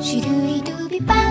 Should we do be back?